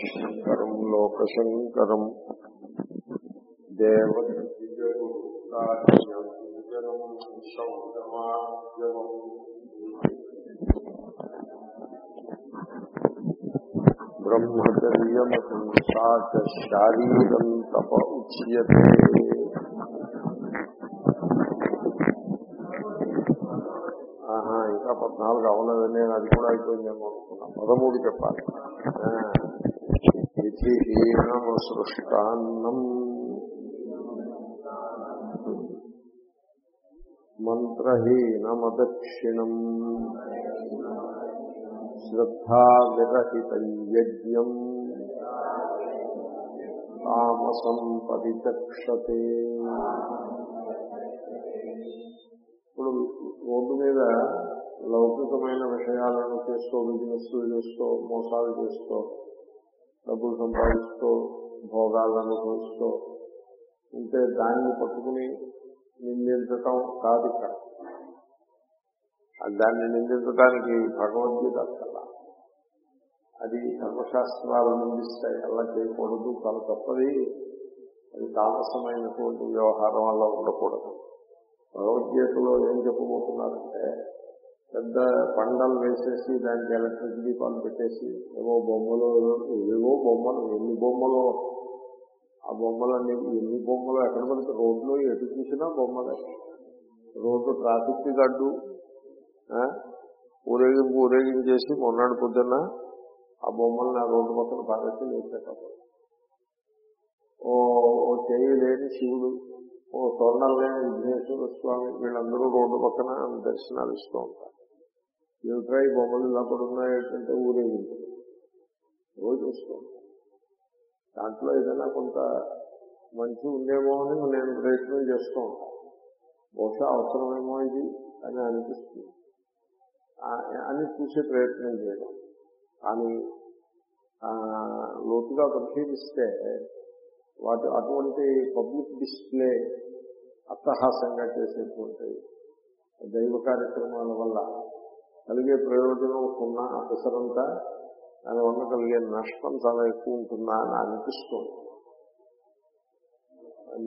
శంకరం లోకశంకరం. బ్రహ్మచర్యమతం సాచ శారీరం తప ఉచ్యతే. ఇంకా పద్నాలుగు అవనది నేను అది కూడా అయిపోయిందేమో అనుకున్నా. పదమూడు చెప్పాలి. సృష్టాన్నం మంత్రహీనమదక్షిణం. శ్రద్ధావిరహితం యజ్ఞం తామసం పరిచక్షతే. ఇప్పుడు రోడ్డు మీద లౌకికమైన విషయాలను చేస్తూ బిజినెస్ చేస్తూ మోసాలు చేస్తూ డబ్బులు సంపాదిస్తూ భోగాలను అనుభవిస్తూ ఉంటే దాన్ని పట్టుకుని నిందించటం కాదు ఇక్కడ. దాన్ని నిందించడానికి భగవద్గీత అసలు అది ధర్మశాస్త్రాలు నిందిస్తాయి. అలా చేయకూడదు చాలా తప్పది. అది తామసమైనటువంటి వ్యవహారం అలా ఉండకూడదు. భగవద్గీతలో ఏం చెప్పబోతున్నారంటే పెద్ద పండలు వేసేసి దానికి ఎలక్ట్రిక్ దీపాలు పెట్టేసి ఏవో బొమ్మలు ఏవో బొమ్మలు ఎన్ని బొమ్మలు ఆ బొమ్మలన్నీ ఎన్ని బొమ్మలు ఎక్కడ పడితే రోడ్లో ఎటు చూసినా బొమ్మలే. రోడ్డు ట్రాఫిక్ గడ్డు. ఊరేగింపు ఊరేగించేసి మొన్నటి పొద్దున్న ఆ బొమ్మల్ని ఆ రోడ్డు పక్కన పారేసి వేసేటప్పుడు. ఓ ఓ చేయి లేని శివుడు ఓ తొండం లేని విఘ్నేశ్వర స్వామి వీళ్ళందరూ రోడ్డు పక్కన దర్శనాలు ఇస్తూ ఉంటారు. ఏమిట్రా ఈ బొమ్మలు ఇలా పడున్నాయంటే ఏంటంటే ఊరేగింపు రోజు ఇస్తూ దాంట్లో ఏదైనా కొంత మంచి ఉందేమో అని నేను ప్రయత్నం చేస్తూ ఉంటాను బహుశా అవసరమేమో ఇది అని అనిపిస్తుంది. అని చూసే ప్రయత్నం చేయడం. కానీ లోతుగా పరిశీలిస్తే వాటి అటువంటి పబ్లిక్ డిస్ప్లే అట్టహాసంగా చేసేటువంటి దైవ కార్యక్రమాల వల్ల కలిగే ప్రయోజనం ఉన్న అసరంతా దానివల్ల కలిగే నష్టం చాలా ఎక్కువ ఉంటుందా అని అనిపిస్తుంది.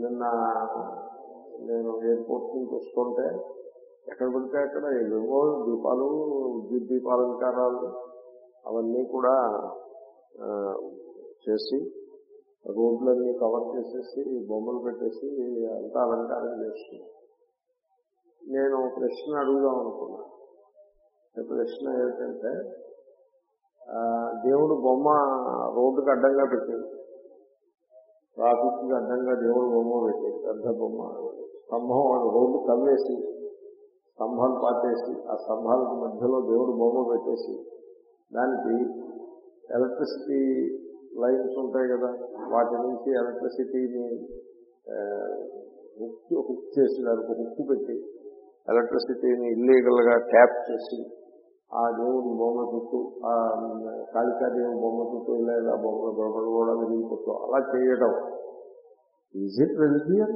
నిన్న నేను ఎయిర్పోర్ట్ నుంచి వస్తుంటే ఎక్కడ పడితే అక్కడ ఏవేవో దీపాలు విద్యుత్ దీపాలంకారాలు అవన్నీ కూడా చేసి రోడ్లన్నీ కవర్ చేసేసి బొమ్మలు పెట్టేసి అంతా అలంకారం చేస్తున్నాను నేను ప్రశ్న అడుగుదాం అనుకున్నాను. ప్రశ్న ఏంటంటే దేవుడు బొమ్మ రోడ్డుకి అడ్డంగా పెట్టాడు. ట్రాఫిక్ అడ్డంగా దేవుడు బొమ్మ పెట్టాడు పెద్ద బొమ్మ. స్తంభం రోడ్డు తవ్వేసి స్తంభాలు పాటేసి ఆ స్తంభాలకు మధ్యలో దేవుడు బొమ్మ పెట్టేసి దానికి ఎలక్ట్రిసిటీ లైన్స్ ఉంటాయి కదా వాటి నుంచి ఎలక్ట్రిసిటీని హుక్ హుక్ చేసి దానికి హుక్కు పెట్టి ఎలక్ట్రిసిటీని ఇల్లీగల్గా ట్యాప్ చేసి ఆ దేవుని బొమ్మ చుట్టూ ఆ కాళికా దేవుడి బొమ్మ చుట్టూ ఇలా ఇలా బొమ్మలు బొమ్మలు కూడా విరిగిపోతూ అలా చేయడం is it religion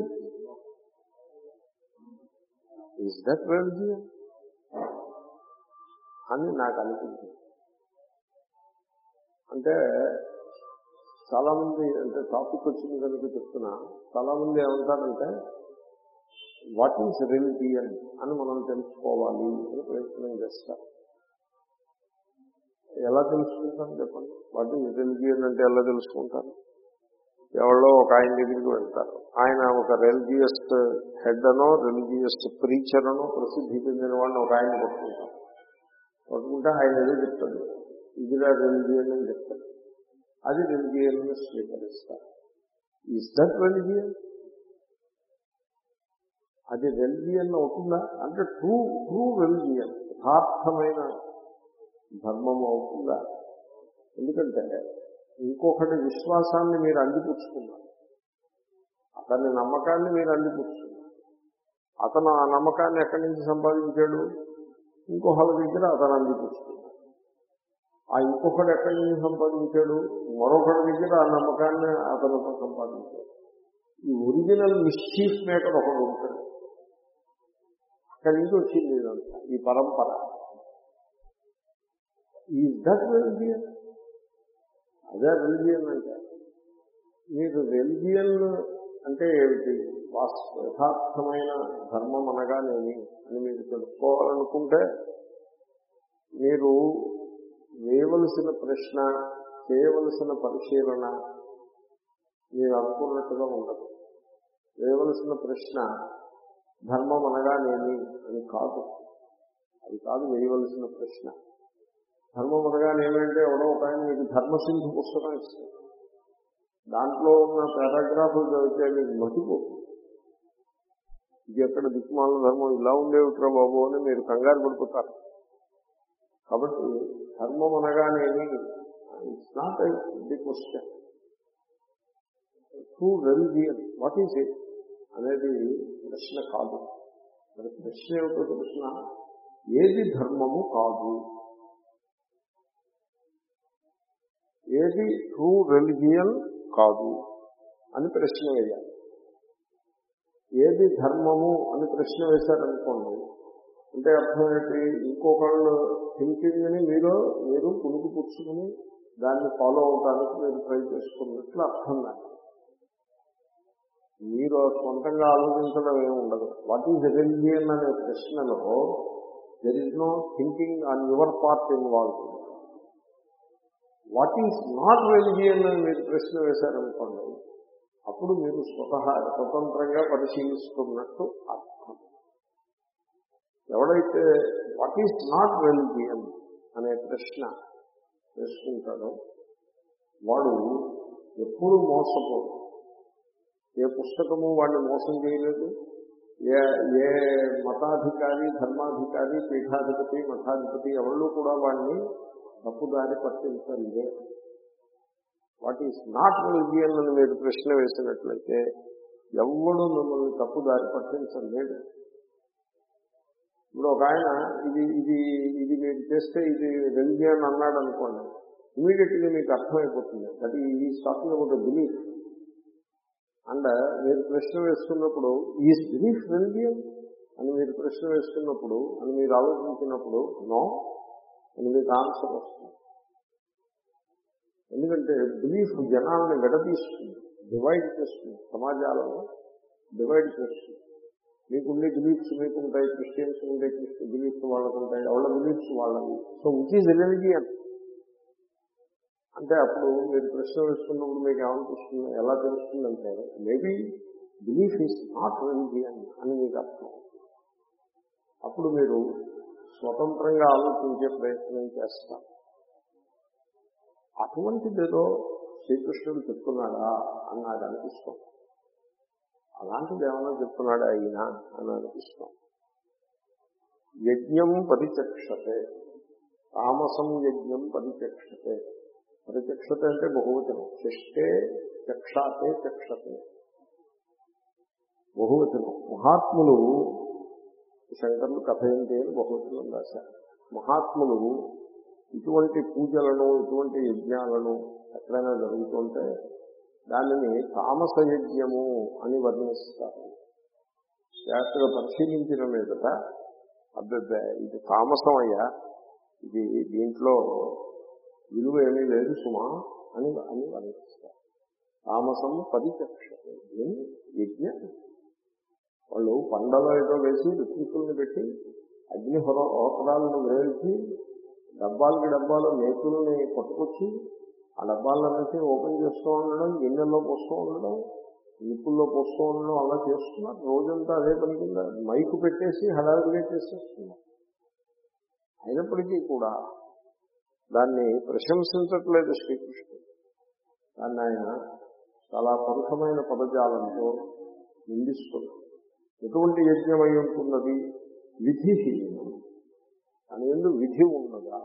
is that religion అని నాకు అనిపించింది. అంటే చాలా మంది అంటే టాపిక్ వచ్చింది కనుక చెప్తున్నా. చాలా మంది ఏమంటారంటే వాట్ ఈస్ రిలిజియన్ అని మనం తెలుసుకోవాలి అని ప్రయత్నం చేస్తారు. ఎలా తెలుసుకుంటాను చెప్పండి? వాటి ఈజ్ రిలిజియన్ అంటే ఎలా తెలుసుకుంటారు? ఎవరో ఒక ఆయన దగ్గరికి వెళ్తారు. ఆయన ఒక రిలిజియస్ హెడ్ అనో రిలిజియస్ ప్రీచర్ అనో ప్రసిద్ధి చెందిన వాడిని ఒక ఆయన పట్టుకుంటారు పట్టుకుంటే ఆయన ఏదో చెప్తాడు. ఇదిలా రిలిజియన్ అని చెప్తాడు. అది రిలిజియన్ స్వీకరిస్తారు. ఈజ్ దట్ రిలిజియన్ అది రిలిజియన్ అవుతుందా అంటే ట్రూ ట్రూ రిలిజియన్ యథార్థమైన ధర్మం అవుతుందా ఎందుకంటే ఇంకొకటి విశ్వాసాన్ని మీరు అందిపుచ్చుకున్నారు. అతని నమ్మకాన్ని మీరు అందిపుచ్చుకున్నారు. అతను ఆ నమ్మకాన్ని ఎక్కడి నుంచి సంపాదించాడు? ఇంకొకరి దగ్గర అతను అందిపుచ్చుకున్నాడు. ఆ ఇంకొకటి ఎక్కడి నుంచి సంపాదించాడు? మరొకటి దగ్గర ఆ నమ్మకాన్ని అతను సంపాదించాడు. ఈ ఒరిజినల్ మిస్చీఫ్ మేకర్ ఒకడు ఉంటాడు. అక్కడి నుంచి వచ్చింది ఇదంతా. ఈ పరంపర. ఈ దట్ రిలిజియన్? అదే రిలిజియన్ అంటే మీరు రెలిజియన్ అంటే ఏమిటి? వాస్తవ యథార్థమైన ధర్మం అనగానేమి అని మీరు తెలుసుకోవాలనుకుంటే మీరు వేయవలసిన ప్రశ్న చేయవలసిన పరిశీలన మీరు అనుకున్నట్టుగా ఉండదు. వేయవలసిన ప్రశ్న ధర్మం అనగానేమి అని కాదు. అది కాదు వేయవలసిన ప్రశ్న. ధర్మం అనగానేమంటే ఎవడో ఒక ఆయన మీకు ధర్మసింధు పుస్తకం ఇస్తుంది దాంట్లో ఉన్న పారాగ్రాఫ్లు చదివితే మీకు మతిపోతుంది ఇది ఎక్కడ దిక్మాల ధర్మం? ఇలా ఉండేవిట్రా బాబు అని మీరు కంగారు పడిపోతారు. కాబట్టి ధర్మం అనగానేమి? It's not the question true religion what is it అనేది ప్రశ్న కాదు. మరి ప్రశ్న ఏమిటో ప్రశ్న ఏది ధర్మము కాదు? ఏది? ట్రూ రెలిజియన్ కాదు అని ప్రశ్న వేయాలి. ఏది ధర్మము అని ప్రశ్న వేశారనుకోండి అంటే అర్థం ఏంటి? ఇంకొకళ్ళు థింకింగ్ని మీరు మీరు పులుగు పుచ్చుకుని దాన్ని ఫాలో అవడానికి మీరు ట్రై చేసుకున్నట్లు అర్థం దాన్ని మీరు సొంతంగా ఆలోచించడం ఏమి ఉండదు. వాట్ ఈజ్ రిలిజియన్ అనే ప్రశ్నలో there is no thinking on your part involve what is not religion అని మీరు ప్రశ్న వేశారనుకోండి అప్పుడు మీరు స్వతహా స్వతంత్రంగా పరిశీలిస్తున్నట్టు అర్థం. ఎవడైతే వాట్ ఈజ్ నాట్ రిలిజియన్ అనే ప్రశ్న వేసుకుంటాడో వాడు ఎప్పుడు మోసపోడు. ఏ పుస్తకము వాడిని మోసం చేయలేదు? ఏ ఏ మతాధికారి ధర్మాధికారి పీఠాధిపతి మఠాధిపతి ఎవరు కూడా వాడిని తప్పుదారి పట్టించలే వాట్ ఈస్ నాట్ రిలిజియన్ అని మీరు ప్రశ్న వేసినట్లయితే ఎవడు మిమ్మల్ని తప్పుదారి పట్టించలేడు. ఇప్పుడు ఒక ఆయన ఇది ఇది ఇది మీరు చేస్తే ఇది రిలిజియన్ అన్నాడు అనుకోండి ఇమీడియట్లీ మీకు అర్థమైపోతుంది. దట్ ఈ టాకింగ్ ఒక బిలీఫ్. అండ్ మీరు ప్రశ్న వేసుకున్నప్పుడు ఈ బిలీఫ్ రిలిజియన్ అని మీరు ప్రశ్న వేసుకున్నప్పుడు అని మీరు ఆలోచించినప్పుడు నో అని మీకు ఆన్సర్ వస్తుంది ఎందుకంటే బిలీఫ్ జనాలను విడదీస్తుంది డివైడ్ చేస్తుంది. సమాజాలను డివైడ్ చేస్తుంది. మీకుండే బిలీఫ్స్ మీకుంటాయి క్రిస్టియన్స్ ఉండే క్రిస్టియన్ బిలీఫ్స్ వాళ్ళకు ఉంటాయి ఎవరి బిలీఫ్స్ వాళ్ళవి. So which is religion? అంటే అప్పుడు మీరు ప్రశ్న వేసుకున్నప్పుడు మీకు ఏమనిపిస్తుంది ఎలా తెలుస్తుందంటే maybe belief is not religion అని మీకు అర్థం అప్పుడు మీరు స్వతంత్రంగా ఆలోచించే ప్రయత్నం చేస్తారు అటువంటిదేదో శ్రీకృష్ణుడు చెప్తున్నాడా అని నాకు అనిపిస్తాం. అలాంటిది ఏమైనా చెప్తున్నాడా అయినా అని అనిపిస్తాం. యజ్ఞం పరిచక్షతే తామసం యజ్ఞం పరిచక్షతే. పరిచక్షత అంటే బహువచనం. చెష్టే చక్షాతే చక్షతే. బహువచనం. మహాత్ములు శంకరులు కథ ఏంటి అని బహుమతులను రాశారు. మహాత్ములు ఇటువంటి పూజలను ఇటువంటి యజ్ఞాలను ఎక్కడైనా జరుగుతుంటే దానిని తామస యజ్ఞము అని వర్ణిస్తారు. జాగ్రత్తగా పరిశీలించిన మీదట అబ్బబ్బే ఇది తామసం అయ్యా ఇది దీంట్లో విలువ ఏమీ లేదు సుమా అని అని వర్ణిస్తారు. తామసం పరిచక్షతే యజ్ఞ. వాళ్ళు పండలో ఏదో వేసి రుచికుల్ని పెట్టి అగ్నిహోర హోత్రాలను వేల్చి డబ్బాలకి డబ్బాలు నేతుల్ని పట్టుకొచ్చి ఆ డబ్బాలన్నింటి ఓపెన్ చేస్తూ ఉండడం గిన్నెల్లో పోస్తూ ఉండడం నిప్పుల్లో పోస్తూ ఉండడం అలా చేస్తున్నారు. రోజంతా అదే పని కింద మైకు పెట్టేసి హడావిడిగా చేసేస్తున్నారు అయినప్పటికీ కూడా దాన్ని ప్రశంసించట్లేదు శ్రీకృష్ణుడు. దాన్ని ఆయన చాలా పరుషమైన పదజాలంతో నిందిస్తున్నాడు ఎటువంటి యజ్ఞమై ఉంటున్నది? విధిహీనం అని ఎందు విధి ఉన్నదా?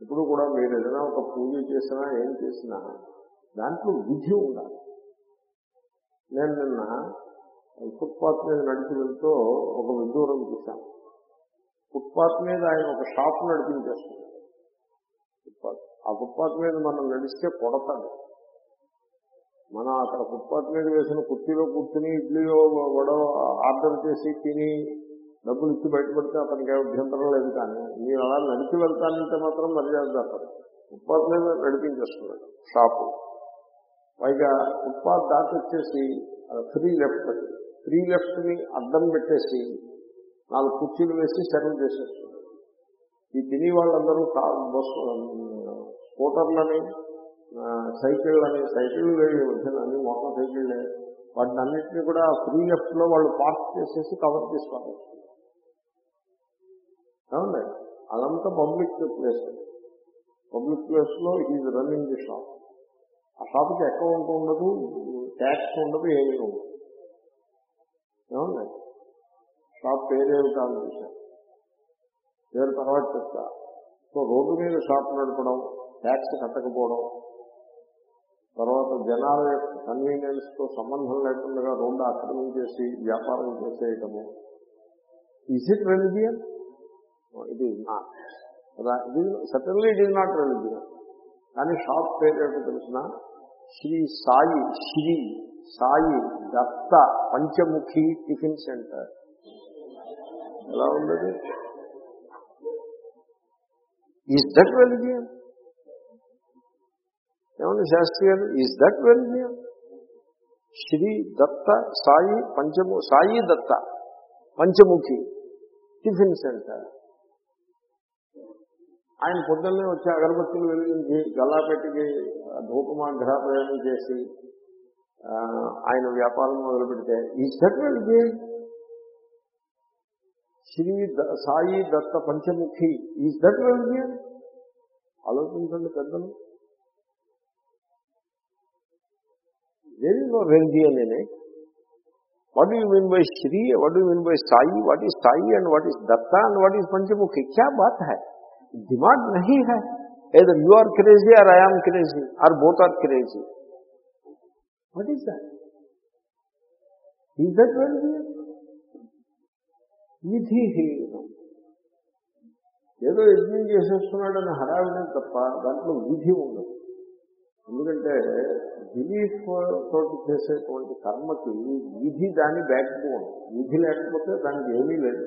ఇప్పుడు కూడా మీరు ఏదైనా ఒక పూజ చేసినా ఏం చేసినా దాంట్లో విధి ఉండాలి. నేను నిన్న ఫుట్పాత్ మీద నడిచి వెళ్తూ ఒక విదూరం చూశాను. ఫుట్పాత్ మీద ఆయన ఒక షాప్ నడిపించేస్తున్నాడు ఫుట్పాత్ ఆ ఫుట్పాత్ మీద మనం నడిస్తే కొడతాడు. మనం అక్కడ ఫుట్పాత్ మీద వేసిన కుర్చీలో కూర్చుని ఇడ్లీలో వడ ఆర్డర్ చేసి తిని డబ్బులు ఇచ్చి బయటపడితే అతనికి అభ్యంతరం లేదు కానీ మీరు అలా నడిచి వెళ్తానంటే మాత్రం మర్యాద తప్పదు ఫుట్పాత్ మీద నడిపించేస్తున్నాడు షాపు. పైగా ఫుట్పాత్ దాటొచ్చేసి ఫ్రీ లెఫ్ట్ ఫ్రీ లెఫ్ట్ని అడ్డం పెట్టేసి నాలుగు కుర్చీలు వేసి సర్వ్ చేసేస్తున్నాడు ఈ తిని వాళ్ళందరూ కార్ బస్సు స్కూటర్లని సైకిల్ అనే సైకిళ్ళు వేడి వచ్చిన అన్ని మోటార్ సైకిళ్ళే వాటిని అన్నింటినీ కూడా ఫ్రీ లెఫ్ట్లో వాళ్ళు పార్క్ చేసేసి కవర్ చేసి పంపిస్తున్నారు ఏమండి? అదంతా పబ్లిక్ ప్లేస్. పబ్లిక్ ప్లేస్లో ఈజ్ రన్నింగ్ ది షాప్. ఆ షాప్కి అకౌంట్ ఉండదు ట్యాక్స్ ఉండదు ఏమీ ఉండదు. ఏమండి? షాప్ పేరేమిటా కాదు చూశాను పేరు తర్వాత చెప్తా. సో రోడ్డు మీద షాప్ నడపడం ట్యాక్స్ కట్టకపోవడం తర్వాత జనాల యొక్క కన్వీనియన్స్తో సంబంధం లేకుండా రోడ్డు ఆక్రమించేసి వ్యాపారం చేసేయటము. Is it religion it is not ఇది suddenly it is not religion కానీ షాప్ పేరు ఏంటో తెలిసిన? Shri Sai Shri Sai Datta Panchamukhi tiffin centre. ఎలా ఉండదు? ఈజ్ దట్ రెలిజియన్ ఏమండి Shastri garu is that religion Shri Datta Sai పంచము Sai Datta Panchamukhi tiffin centre. ఆయన పొద్దున్నే వచ్చి అగరబత్తులు వెలిగించి గల్లాపెట్టికి గ్రహప్రయాణం చేసి ఆయన వ్యాపారం మొదలుపెడితే ఈ సెటిల్డ్ శ్రీ ద- సాయి దత్త పంచముఖి ఈ దట్ ఆలోచించండి పెద్దలు. there is no religion in it what you mean by Shri what you mean by Sai what is Sai and what is Datta and what is पंचमुखी क्या बात है दिमाग नहीं है either you are crazy or I am crazy or both are crazy what is that is that religion విధిహీనం ఏదో యజ్ఞం చేసేస్తున్నాడని హడావిడే తప్ప దాంట్లో విధి ఉండదు ఎందుకంటే బిలీఫ్ తోటి చేసేటువంటి కర్మకి విధి దాని బ్యాక్ బోన్ విధి లేకపోతే దానికి ఏమీ లేదు.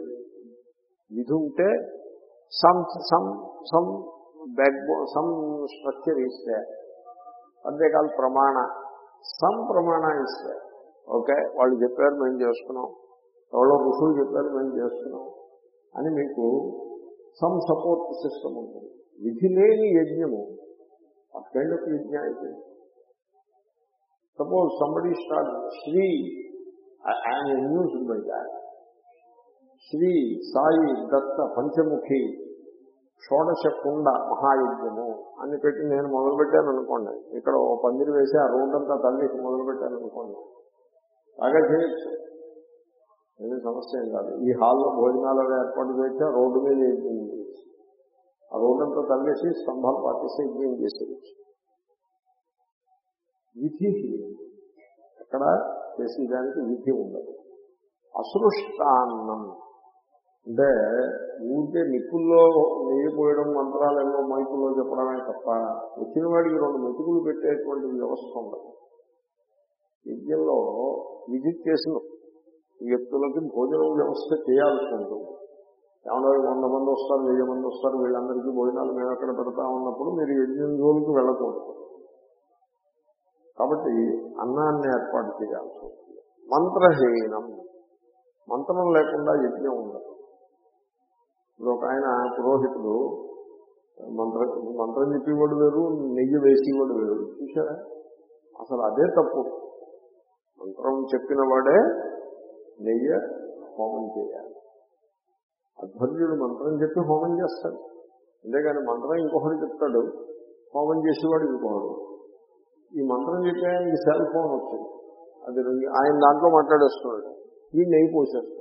విధి ఉంటే some some some backbone some structure ఇస్తే అంతేకాదు ప్రమాణ. సమ్ ప్రమాణ ఇస్తే ఓకే వాళ్ళు చెప్పారు మేము చేసుకున్నాం ఎవరో ఋషులు చెప్పారు మేము చేసుకున్నాం అని మీకు సమ్ సపోర్ట్ సిస్టమ్ ఉంటుంది. విధి లేని యజ్ఞము ఆ కైండ్ ఆఫ్ అయితే suppose somebody star Shri I'm amused by Shri Sai Datta Panchamukhi షోడశ కుండ మహాయజ్ఞము అని పెట్టి నేను మొదలుపెట్టాను అనుకోండి. ఇక్కడ ఓ పందిరి వేసి ఆ రోడ్డంతా తల్లికి మొదలుపెట్టాను అనుకోండి. బాగా చేయొచ్చు. ఏమీ సమస్య ఏం కాదు. ఈ హాల్లో భోజనాలు ఏర్పాటు చేసి రోడ్డు మీద ఏం చేయొచ్చు? ఆ రోడ్డంతా తల్లేసి స్తంభాలు పాటేసి యజ్ఞం చేసేయచ్చు విధి అక్కడ చేసేదానికి విధి ఉండదు. అసృష్టాన్నం. అంటే ఊరికే నిప్పుల్లో నెయ్యి పోయడం మంత్రాలు ఏమో మైకుల్లో చెప్పడమే తప్ప వచ్చిన వాడికి రెండు మెతుకులు పెట్టేటువంటి వ్యవస్థ ఉండదు. యజ్ఞంలో విజిట్ చేసిన వ్యక్తులకి భోజనం వ్యవస్థ చేయాల్సి ఉంటుంది. ఏమన్నా వంద మంది వస్తారు వెయ్యి మంది వస్తారు వీళ్ళందరికీ భోజనాలు మేము ఎక్కడ పెడతా ఉన్నప్పుడు మీరు యజ్ఞం రోజులకు వెళ్ళకూడదు. కాబట్టి అన్నాన్ని ఏర్పాటు చేయాల్సి ఉంటుంది మంత్రహీనం. మంత్రం లేకుండా యజ్ఞం ఉండదు. ఇప్పుడు ఒక ఆయన పురోహితుడు మంత్ర మంత్రం చెప్పేవాడు వేరు నెయ్యి వేసేవాడు వేరు. చూసారా అసలు అదే తప్పు. మంత్రం చెప్పిన వాడే నెయ్యి హోమం చేయాలి. అధ్వర్యుడు మంత్రం చెప్పి హోమం చేస్తాడు. అంతేగాని మంత్రం ఇంకొకటి చెప్తాడు. హోమం చేసేవాడు ఇంకొకడు. ఈ మంత్రం చెప్పే ఆయనకి సెల్ ఫోన్ వచ్చింది. అది రెండు- ఆయన దాంట్లో మాట్లాడేస్తున్నాడు. ఈ నెయ్యి పోసేస్తాడు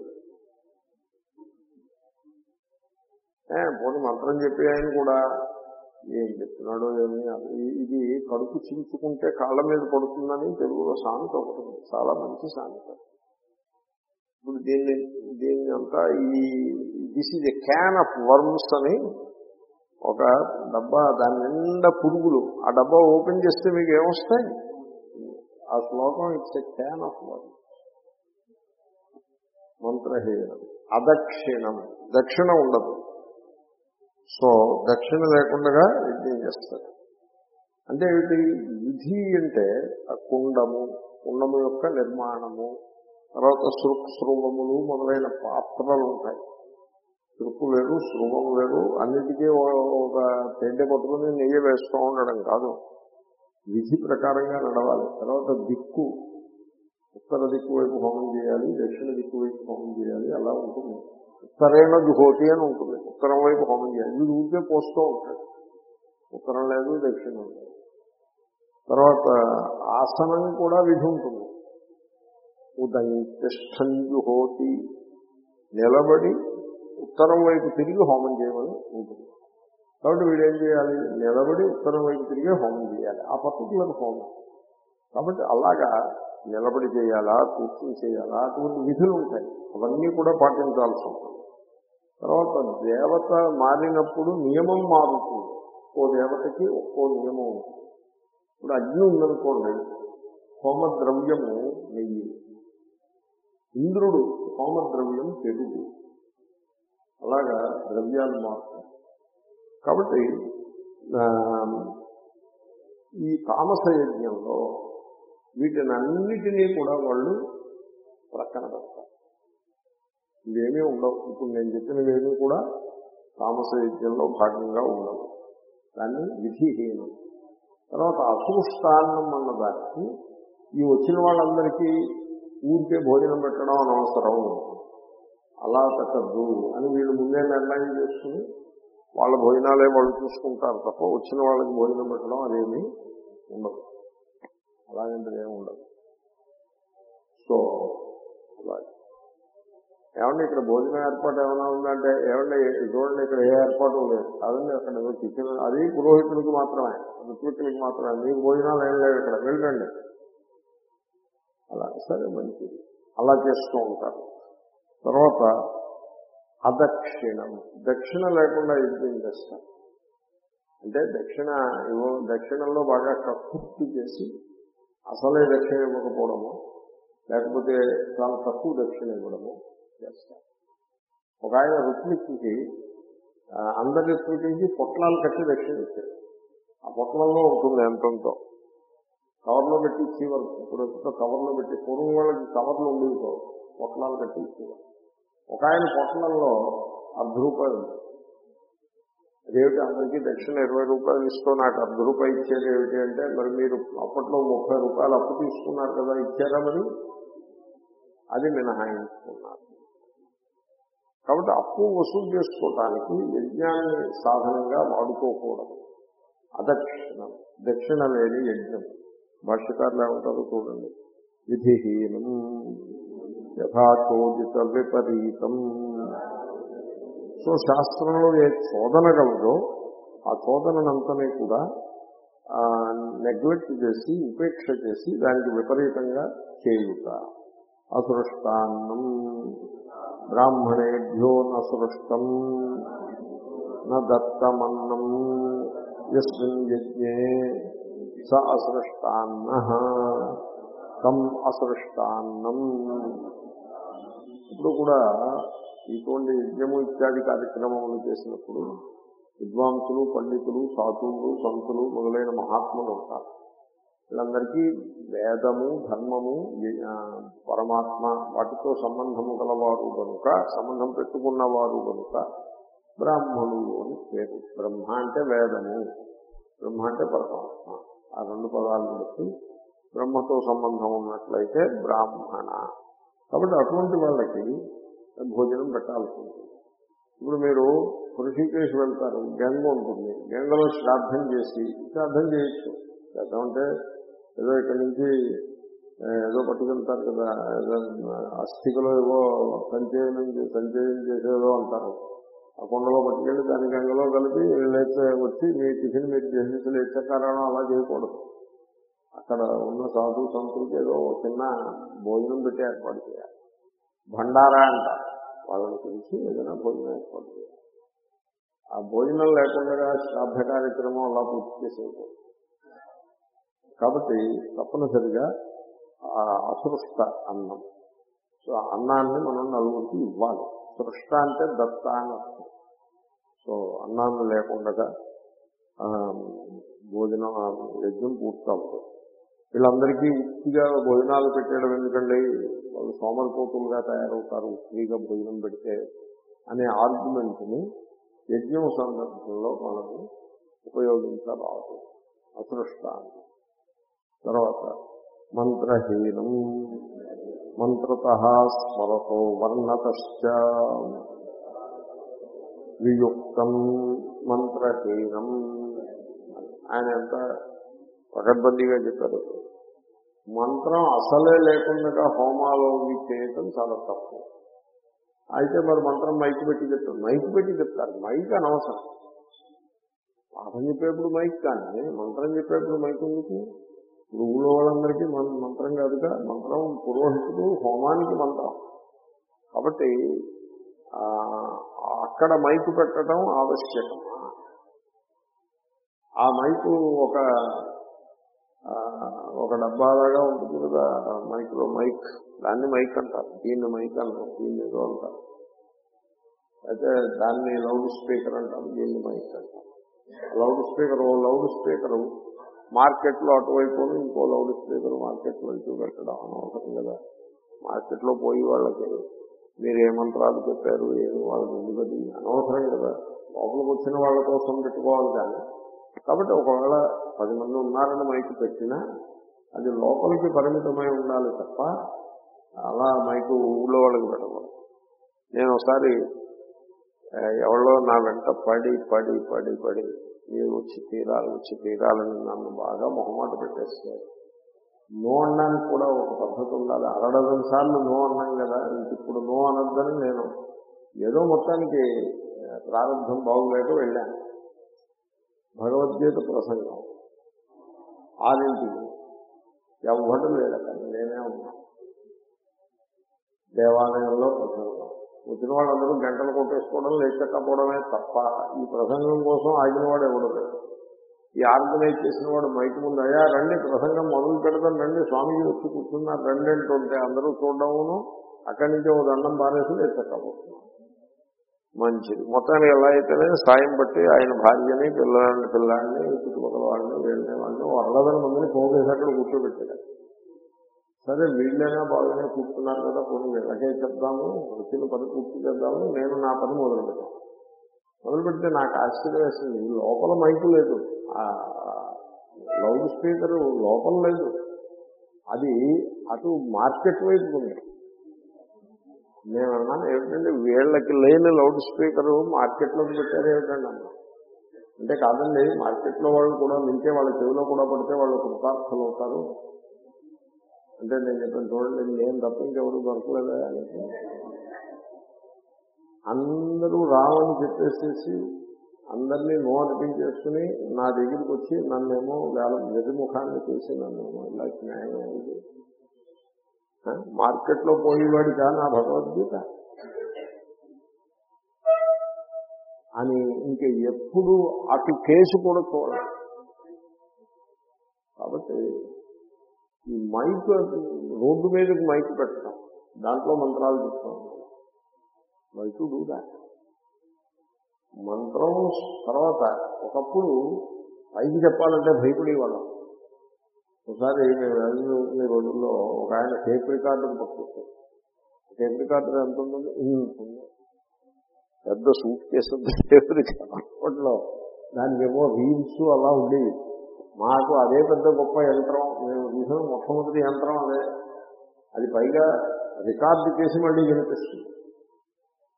ఏ, పోనీ మంత్రం చెప్పి ఆయన కూడా ఏం చెప్తున్నాడో ఏమి ఇది కడుపు చించుకుంటే కాళ్ళ మీద పడుతుందని తెలుగులో సామెత ఒకటి చాలా మంచి సామెత. ఇప్పుడు దీన్ని దీన్ని అంతా ఈ this is a can of worms అని ఒక డబ్బా దాని నిండా పురుగులు. ఆ డబ్బా ఓపెన్ చేస్తే మీకు ఏమొస్తాయి? ఆ శ్లోకం it's a can of worms మంత్రహీనం. అదక్షిణం. దక్షిణ ఉండదు. సో దక్షిణ లేకుండా యజ్ఞం చేస్తారు. అంటే ఏమిటి విధి అంటే ఆ కుండము కుండము యొక్క నిర్మాణము తర్వాత సృక్ మొదలైన పాత్రలు ఉంటాయి. తృప్పు వేరు శృంగం వేరు అన్నిటికీ ఒక పెండె పట్టుకుని నెయ్యి వేస్తూ ఉండడం కాదు. విధి ప్రకారంగా నడవాలి. తర్వాత దిక్కు. ఉత్తర దిక్కు వైపు హోమం చేయాలి దక్షిణ దిక్కు వైపు హోమం చేయాలి అలా ఉంటుంది. ఉత్తరేణ దుహోతి అని ఉంటుంది. ఉత్తరం వైపు హోమం చేయాలి. ఇది ఊరికే పోస్తూ ఉంటాడు. ఉత్తరం లేదు దక్షిణం లేదు. తర్వాత ఆసనం కూడా విధి ఉంటుంది. ఉదంతిష్టం జుహోతి. నిలబడి ఉత్తరం వైపు తిరిగి హోమం చేయమని ఉంటుంది. కాబట్టి వీడేం చేయాలి? నిలబడి ఉత్తరం వైపు తిరిగి హోమం చేయాలి. ఆ పర్టికులర్ హోమం. కాబట్టి అలాగా నిలబడి చేయాలా? కూర్చుని చేయాలా? అటువంటి విధులు ఉంటాయి. అవన్నీ కూడా పాటించాల్సి ఉంటుంది. తర్వాత దేవత మారినప్పుడు నియమం మారుతుంది. ఒక్కో దేవతకి ఒక్కో నియమం ఉంటుంది. ఇప్పుడు అగ్ని ఉందనుకోండి హోమ ద్రవ్యము నెయ్యి. ఇంద్రుడు హోమ ద్రవ్యం పెరుగు అలాగా ద్రవ్యాలు మారుతాయి. కాబట్టి ఈ తామస యజ్ఞంలో వీటినన్నిటినీ కూడా వాళ్ళు ప్రక్కన పెడతారు. ఇవేమీ ఉండవు. ఇప్పుడు నేను చెప్పినవేమీ కూడా తామస యజ్ఞంలో భాగంగా ఉండవు. దాన్ని విధిహీనం. తర్వాత అసృష్టాన్నం అన్న దానికి ఈ వచ్చిన వాళ్ళందరికీ ఊరికే భోజనం పెట్టడం అనవసరం. అలా పెట్టద్దు అని వీళ్ళు ముందే నిర్ణయం చేసుకుని వాళ్ళ భోజనాలే వాళ్ళు చూసుకుంటారు తప్ప వచ్చిన వాళ్ళకి భోజనం పెట్టడం అదేమీ ఉండదు. అలాగంటే ఏమి ఉండదు. సో అలాగే. ఏమండి ఇక్కడ భోజనం ఏర్పాటు ఏమైనా ఉందంటే ఏమండి చూడండి ఇక్కడ ఏ ఏర్పాటు లేదు. అదండి అక్కడ ఏదో కిచెన్ అది పురోహితులకు మాత్రమే ఋత్వికులకు మాత్రమే. మీకు భోజనాలు ఏం లేవు ఇక్కడ. వెళ్ళండి. అలా సరే మంచిది. అలా చేస్తూ ఉంటారు. తర్వాత అదక్షిణం. దక్షిణ లేకుండా యజ్ఞం చేస్తారు. అంటే దక్షిణ ఇవ్వ దక్షిణంలో బాగా కక్కుర్తి చేసి అసలే దక్షిణ ఇవ్వకపోవడము లేకపోతే చాలా తక్కువ దక్షిణ ఇవ్వడము చేస్తారు. ఒక ఆయన రుత్మిక్కి అందరి రుత్మికి పొట్లాలు కట్టి దక్షిణ ఇచ్చారు. ఆ పొట్లంలో ఉంటుంది ఎంతంతో కవర్లో పెట్టి ఇచ్చేవారు. ఇప్పుడు కవర్లో పెట్టి పూర్వం వాళ్ళకి కవర్లు ఉండేవి కావు. పొట్లాలు కట్టి ఇచ్చేవారు. ఒక ఆయన పట్టణంలో అర్ధ రూపాయలు అదేమిటి? అందరికీ దక్షిణ ఇరవై రూపాయలు ఇస్తూ నాకు అర్ధ రూపాయలు ఇచ్చేది ఏమిటి అంటే మరి మీరు అప్పట్లో ముప్పై రూపాయలు అప్పు తీసుకున్నారు కదా ఇచ్చారా మరి? అది మినహాయించుకున్నారు. కాబట్టి అప్పు వసూలు చేసుకోవటానికి యజ్ఞాన్ని సాధనంగా వాడుకోకూడదు. అదక్షిణం. దక్షిణ లేని యజ్ఞం. భాష్యకారులు ఏమంటారు చూడండి? విధిహీనం. యథాచోదిత విపరీతం సో శాస్త్రంలో ఏ చోదన కలదో ఆ చోదనంతని కూడా నెగ్లెక్ట్ చేసి ఉపేక్ష చేసి దానికి విపరీతంగా చేయుట. అసృష్టాన్నం బ్రాహ్మణేభ్యో నసృష్టం నత్తమన్నం యస్మిన్ యజ్ఞే స అసృష్టాన్న. తం అసృష్టాన్నం ఇప్పుడు కూడా ఇటువంటి యజ్ఞము ఇత్యాది కార్యక్రమములు చేసినప్పుడు విద్వాంసులు పండితులు సాధువులు సంతులు మొదలైన మహాత్ములు ఉంటారు. వీళ్ళందరికీ వేదము ధర్మము పరమాత్మ వాటితో సంబంధము గలవారు కనుక సంబంధం పెట్టుకున్నవారు కనుక బ్రాహ్మణులు అని పేరు బ్రహ్మ అంటే వేదము. బ్రహ్మ అంటే పరమాత్మ. ఆ రెండు పదాలను బట్టి బ్రహ్మతో సంబంధం ఉన్నట్లయితే బ్రాహ్మణ. కాబట్టి అటువంటి వాళ్ళకి భోజనం పెట్టాల్సి ఉంటుంది. ఇప్పుడు మీరు కృషికేసి వెళ్తారు గంగ ఉంటుంది. గంగలో శ్రాద్ధం చేసి శ్రాద్ధం చేయొచ్చు. శ్రాద్ధం అంటే ఏదో ఇక్కడి నుంచి ఏదో పట్టుకెళ్తారు కదా ఏదో అస్థికలో ఏవో సంచయనం సంచయనం చేసేదో అంటారు. ఆ కొండలో పట్టుకెళ్ళి దాని గంగలో కలిపి లేచే వచ్చి మీ టిఫిన్ మీరు చేసేసి లేచే కారణం అలా చేయకూడదు. అక్కడ ఉన్న సాధు సంతులకి ఏదో చిన్న భోజనం పెట్టి ఏర్పాటు చేయాలి. భండారా అంటారు వాళ్ళని పిలిచి ఏదైనా భోజనం ఏర్పాటు చేయాలి. ఆ భోజనం లేకుండా శ్రాద్ధ కార్యక్రమం అలా పూర్తి చేసేయకూడదు. కాబట్టి తప్పనిసరిగా అసృష్ట అన్నం. సో ఆ అన్నాన్ని మనం నలుగురికి ఇవ్వాలి. సృష్ట అంటే దత్త అని సో అన్నాన్ని లేకుండా భోజనం యజ్ఞం పూర్తవుతుంది వీళ్ళందరికీ ఉత్తిగా భోజనాలు పెట్టడం ఎందుకండి? వాళ్ళు సోమరిపోతులుగా తయారవుతారు ఉత్తిగా భోజనం పెడితే అనే ఆర్గ్యుమెంట్ని యజ్ఞం సందర్భంలో మనము ఉపయోగించరాదు అసృష్టాన్ని. తర్వాత మంత్రహీనం మంత్రత స్మరతో వర్ణత వియుక్తం మంత్రహీనం. ఆయన ఎంత పకడ్బందీగా చెప్పారు. మంత్రం అసలే లేకుండా హోమాలో ఇవి చేయటం చాలా తప్పు. అయితే మరి మంత్రం మైక్ పెట్టి చెప్తారు. మైక్ పెట్టి చెప్తారు. మైక్ అనవసరం. పాఠం చెప్పేప్పుడు మైక్ కానీ మంత్రం చెప్పేప్పుడు మైక్ ఎందుకు? ఇప్పుడు ఊళ్ళో వాళ్ళందరికీ మన- మంత్రం కాదుగా. మంత్రం పురోహితుడు హోమానికి మంత్రం. కాబట్టి అక్కడ మైకు పెట్టడం ఆవశ్యకం ఆ మైకు ఒక ఆ, ఒక డబ్బాలాగా ఉంటుంది కదా మైక్లో మైక్. దాన్ని మైక్ అంటారు. దీన్ని మైక్ అంటారు. దీన్ని ఏదో అంటారు. అయితే దాన్ని లౌడ్ స్పీకర్ అంటారు. దీన్ని మైక్ అంటారు. లౌడ్ స్పీకర్ ఓ లౌడ్ స్పీకర్ మార్కెట్లో అటువైపు ఇంకో లౌడ్ స్పీకర్ మార్కెట్లో ఇటు పెట్టడం అనవసరం కదా. మార్కెట్లో పోయి వాళ్ళకి మీరు ఏ మంత్రాలు చెప్పారు ఏమి వాళ్ళకి ఎందుకది అనవసరం కదా. లోపలికి వచ్చిన వాళ్ళ కోసం పెట్టుకోవాలి కానీ కాబట్టి ఒకవేళ పది మంది ఉన్నారని మైకు పెట్టినా అది లోపలికి పరిమితమై ఉండాలి తప్ప అలా మైకు ఊళ్ళో వాళ్ళకి పెట్టకూడదు. నేను ఒకసారి ఎవరో నా వెంట పడి పడి పడి పడి మీరు వచ్చి తీరాలి వచ్చి తీరాలని నన్ను బాగా మొహమాట పెట్టేస్తారు. నో అనడానికి కూడా ఒక పద్ధతి ఉండాలి. అరడదం సార్లు నో అన్నాం కదా ఇప్పుడు నో అనొద్దని నేను ఏదో మొత్తానికి ప్రారంభం బాగులేక వెళ్ళాను. భగవద్గీత ప్రసంగం. ఆరింటికి. ఎవ్వడం లేదట నేనే ఉన్నా. దేవాలయంలో ప్రసంగం. వచ్చిన వాళ్ళందరూ గంటలు కొట్టేసుకోవడం లేచకపోవడమే తప్ప ఈ ప్రసంగం కోసం ఆగిన వాడు ఎవడు లేడు. ఈ ఆర్గనైజ్ చేసిన వాడు మైకి ముందు అయ్యా రండి ప్రసంగం మొదలు పెడతాం రండి స్వామీజీ వచ్చి కూర్చున్నారు రండి అంటుంటే అందరూ చూడడమును అక్కడి నుంచి ఒక దండం పారేసి లేచకపోతున్నాం మంచిది. మొత్తానికి ఎలా అయితేనే సాయం బట్టి ఆయన భార్యని పిల్లల్ని పిల్లాడిని చుట్టుపక్కల వాళ్ళని వీళ్ళని వాళ్ళని అరవై మందిని పోగేసి అక్కడ కూర్చోబెట్టాడు సరే వీళ్ళైనా బాగానే కూర్చున్నారు కదా కొన్ని వీళ్ళకే చెప్దాము వచ్చిన పని పూర్తి చేద్దాము నేను నా పని మొదలు పెట్టాను మొదలు పెడితే నాకు ఆశ్చర్యం వేసింది లోపల మైకు లేదు. ఆ లౌడ్ స్పీకర్ లోపల లేదు. అది అటు మార్కెట్ వైపు ఉంది నేను అన్నాను ఏమిటంటే వీళ్ళకి లేని లౌడ్ స్పీకర్ మార్కెట్లోకి పెట్టారు ఏమిటండి అన్నా అంటే కాదండి మార్కెట్లో వాళ్ళు కూడా నింటే వాళ్ళ చెవిలో కూడా పడితే వాళ్ళు కృతార్థులు అవుతారు. అంటే నేను చెప్పాను చూడండి నేను తప్ప ఇంకెవరు దొరకలేదా? అని. అందరూ రావని చెప్పేసేసి అందరినీ నో అనిపించేసుకుని నా దగ్గరికి వచ్చి నన్నేమో వేల వెరిముఖాన్ని చేసి నన్నేమో ఇలా న్యాయం అయింది. మార్కెట్లో పోయేవాడిగా నా భగవద్గీత? అని ఇంక ఎప్పుడు అటు కేసు కూడా చూడాలి కాబట్టి ఈ మైక్ రోడ్డు మీదకి మైక్ పెట్టడం దాంట్లో మంత్రాలు చెప్తాం. మైకు డూదా మంత్రం తర్వాత ఒకప్పుడు పైకి చెప్పాలంటే భయపడేవాళ్ళం. ఒకసారి మేము వెళ్ళిన రోజుల్లో ఒక ఆయన టేప్ రికార్డు పట్టుకొచ్చారు. టేప్ రికార్డు ఎంత ఉంటుంది. పెద్ద సూట్ కేసు టేప్ రికార్డు అప్పట్లో దానికేమో రీల్స్ అలా ఉండేవి. మాకు అదే పెద్ద గొప్ప యంత్రం. మేము చూసిన మొట్టమొదటి యంత్రం అదే. అది పైగా రికార్డు చేసి మళ్ళీ వినిపిస్తుంది.